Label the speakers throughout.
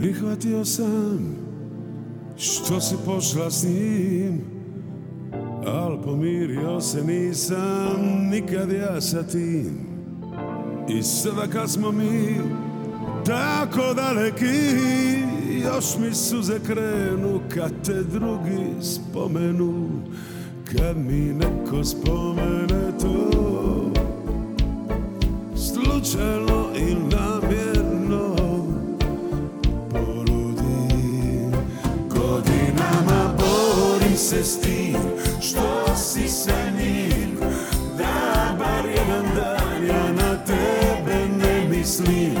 Speaker 1: Prihvatio sam što si pošla s njim Al pomirio se nisam nikad ja sa tim. I sada kad smo mi tako daleki Još mi suze krenu kad te drugi spomenu. Kad mi neko spomene to Slučajno se s tim Što si sa njim Da bar jedan dan ja na tebe ne mislim.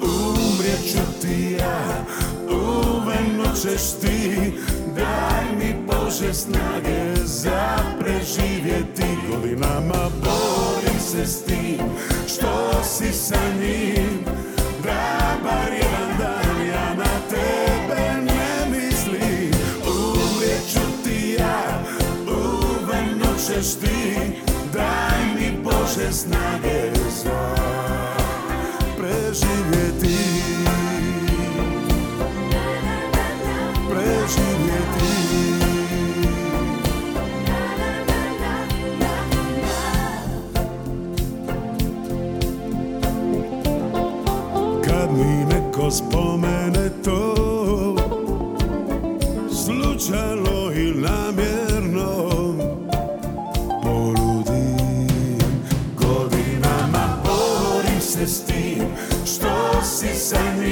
Speaker 1: Umrijet ću ti ja Uveno ćeš ti. Daj mi Bože snage za preživjeti. Godinama borim se s tim Što si sa njim ćeš ti Daj mi Bože snage za preživjeti. Spomene to Slučajno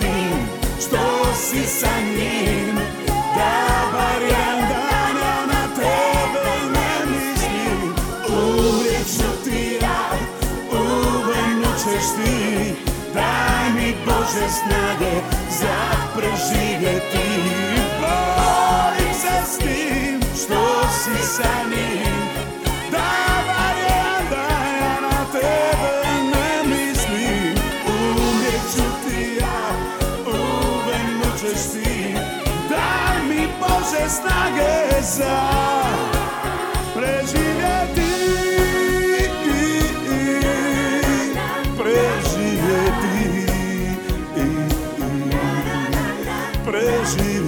Speaker 1: borim se s tim Što si sa njim? Da bar jedan na tebe ne mislim. Umrijet ću ti ja Uveno ćeš ti. Daj mi Bože snage Za preživjeti Ćeš ti Daj mi Bože snage za preživjeti. Preživjeti. Preživjeti